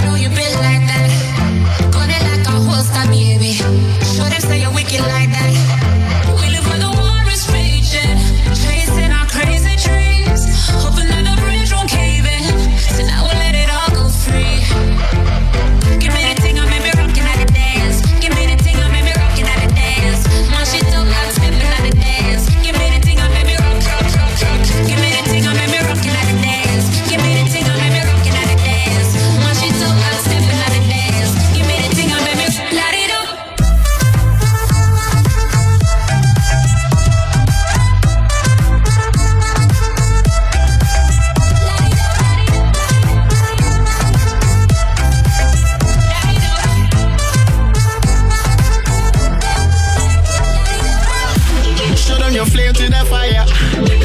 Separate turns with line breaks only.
I you feel? been like
to the fire.